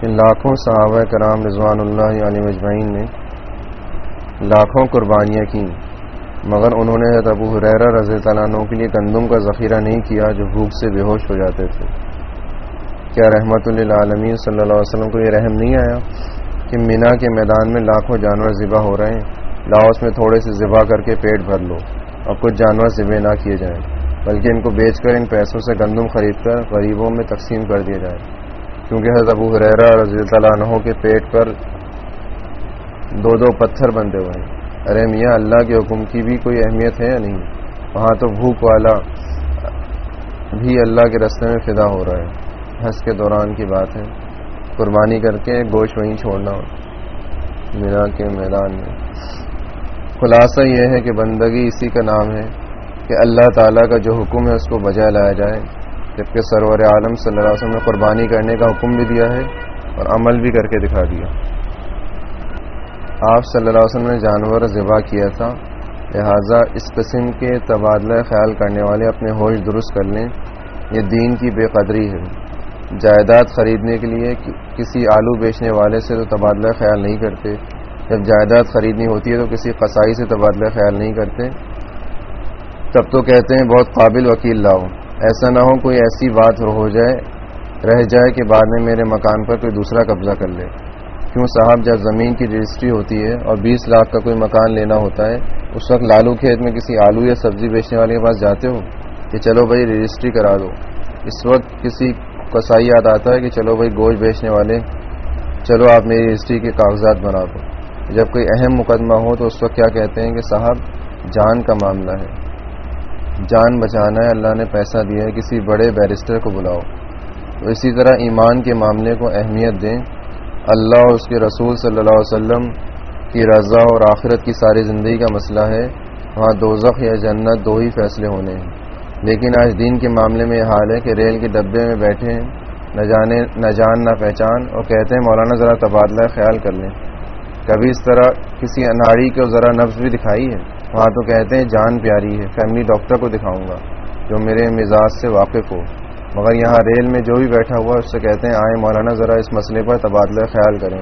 کہ لاکھوں صحابہ کرام رضوان اللہ علیہ مجمعین نے لاکھوں قربانیاں کیں، مگر انہوں نے ابو حریرہ رضی تعالیٰ عنہ کے لیے گندم کا ذخیرہ نہیں کیا جو بھوک سے بے ہوش ہو جاتے تھے۔ کیا رحمت اللہ عالمین صلی اللہ علیہ وسلم کو یہ رحم نہیں آیا کہ مینا کے میدان میں لاکھوں جانور ذبح ہو رہے ہیں؟ لاہوس میں تھوڑے سے ذبح کر کے پیٹ بھر لو اور کچھ جانور ذبح نہ کیے جائیں، بلکہ ان کو بیچ کر ان پیسوں سے گندم خرید کر غریبوں میں تقسیم کر دیا جائے کیونکہ حضرت ابو حریرہ رضی اللہ عنہ کے پیٹ پر دو دو پتھر بندے ہوئے ہیں۔ ارے میاں، اللہ کے حکم کی بھی کوئی اہمیت ہے یا نہیں؟ وہاں تو بھوک والا بھی اللہ کے رستے میں فدا ہو رہا ہے۔ ہنس کے دوران کی بات ہے۔ قربانی کر کے گوشت وہیں چھوڑنا۔ میرا کے میدان میں۔ خلاصہ یہ ہے کہ بندگی اسی کا نام ہے کہ اللہ تعالیٰ کا جو حکم ہے اس کو بجا لایا جائے۔ جبکہ سرور عالم صلی اللہ علیہ وسلم نے قربانی کرنے کا حکم بھی دیا ہے اور عمل بھی کر کے دکھا دیا۔ آپ صلی اللہ علیہ وسلم نے جانور ذبح کیا تھا۔ لہٰذا اس قسم کے تبادلہ خیال کرنے والے اپنے ہوش درست کر لیں۔ یہ دین کی بے قدری ہے۔ جائیداد خریدنے کے لیے کسی آلو بیچنے والے سے تو تبادلہ خیال نہیں کرتے۔ جب جائیداد خریدنی ہوتی ہے تو کسی قصائی سے تبادلہ خیال نہیں کرتے۔ تب تو کہتے ہیں بہت قابل وکیل لاؤ۔ ایسا نہ ہو کوئی ایسی بات ہو جائے، رہ جائے کہ بعد میں میرے مکان پر کوئی دوسرا قبضہ کر لے۔ کیوں صاحب، جب زمین کی رجسٹری ہوتی ہے اور بیس لاکھ کا کوئی مکان لینا ہوتا ہے، اس وقت لالو کھیت میں کسی آلو یا سبزی بیچنے والے کے پاس جاتے ہو کہ چلو بھائی رجسٹری کرا دو۔ اس وقت کسی کسائی یاد آتا ہے کہ چلو بھائی گوشت بیچنے والے، چلو آپ میری رجسٹری کے کاغذات بنا دو۔ جب کوئی اہم مقدمہ ہو تو اس وقت کیا کہتے ہیں کہ صاحب، جان کا معاملہ ہے۔ جان بچانا ہے، اللہ نے پیسہ دیا ہے، کسی بڑے بیرسٹر کو بلاؤ۔ تو اسی طرح ایمان کے معاملے کو اہمیت دیں۔ اللہ اور اس کے رسول صلی اللہ علیہ وسلم کی رضا اور آخرت کی ساری زندگی کا مسئلہ ہے۔ وہاں دوزخ یا جنت دو ہی فیصلے ہونے ہیں۔ لیکن آج دین کے معاملے میں یہ حال ہے کہ ریل کے ڈبے میں بیٹھے ہیں، نہ جانے، نہ جان، نہ پہچان، اور کہتے ہیں، مولانا ذرا تبادلہ خیال کر لیں۔ کبھی اس طرح کسی اناڑی کو ذرا نفس بھی دکھائی ہے؟ وہاں تو کہتے ہیں جان پیاری ہے فیملی ڈاکٹر کو دکھاؤں گا، جو میرے مزاج سے واقف ہو۔ مگر یہاں ریل میں جو بھی بیٹھا ہوا اس سے کہتے ہیں آئیں مولانا، ذرا اس مسئلے پر تبادلہ خیال کریں۔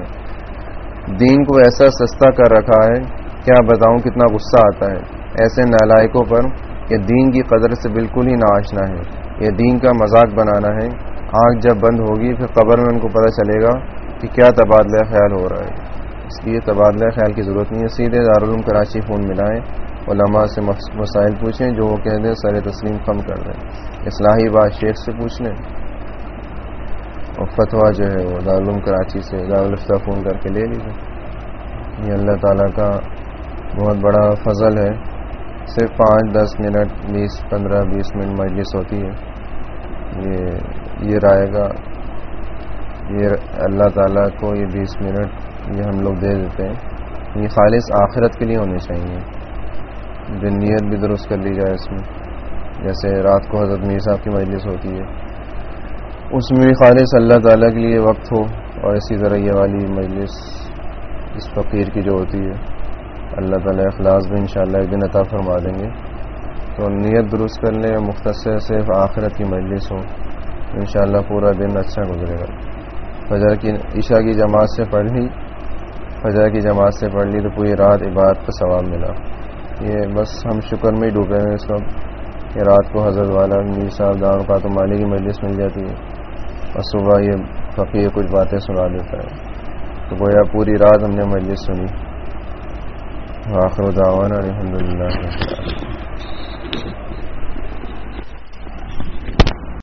دین کو ایسا سستا کر رکھا ہے، کیا بتاؤں کتنا غصہ آتا ہے۔ ایسے نالائکوں پر کہ دین کی قدر سے بالکل ہی ناشنا ہے۔ یہ دین کا مذاق بنانا ہے۔ آنکھ جب بند ہوگی، پھر قبر میں ان کو پتہ چلے گا کہ کیا تبادلہ خیال ہو رہا ہے۔ اس لیے تبادلہ خیال کی ضرورت نہیں ہے۔ سیدھے دارالعلوم کراچی فون ملائیں، علماء سے مسائل پوچھیں، جو وہ کہہ دیں سر تسلیم کم کر دیں۔ اصلاحی بات شیخ سے پوچھ لیں۔ اور فتویٰ جو ہے وہ دارالعلوم کراچی سے دارالفتہ فون کر کے لے لیجیے یہ اللہ تعالیٰ کا بہت بڑا فضل ہے۔ صرف پانچ، دس منٹ، بیس، پندرہ، بیس منٹ مجلس ہوتی ہے۔ یہ یہ رائے گا۔ یہ اللہ تعالیٰ کو یہ بیس منٹ یہ ہم لوگ دے دیتے ہیں۔ یہ خالص آخرت کے لیے ہونے چاہیے۔ نیت بھی درست کر لی جائے اس میں۔ جیسے رات کو حضرت میر صاحب کی مجلس ہوتی ہے۔ اس میں بھی خالص اللہ تعالیٰ کے لیے وقت ہو اور اسی طرح یہ والی مجلس اس فقیر کی جو ہوتی ہے۔ اللہ تعالیٰ اخلاص بھی انشاءاللہ ایک دن عطا فرما دیں گے۔ تو نیت درست کر لیں مختصر صرف آخرت کی مجلس ہو۔ انشاءاللہ پورا دن اچھا گزرے گا۔ فجر کی عشاء کی جماعت سے پڑھ لی فجر کی جماعت سے پڑھ لی تو پوری رات عبادت کا ثواب ملا۔ یہ بس ہم شکر میں ہی ڈوبے ہیں اس وقت کہ رات کو حضرت والا میر صاحب دار کا تو مالی کی مجلس مل جاتی ہے اور صبح یہ فقیر کچھ باتیں سنا دیتا ہے۔ تو گویا پوری رات ہم نے مجلس سنی۔ آخر دعوانا الحمد للہ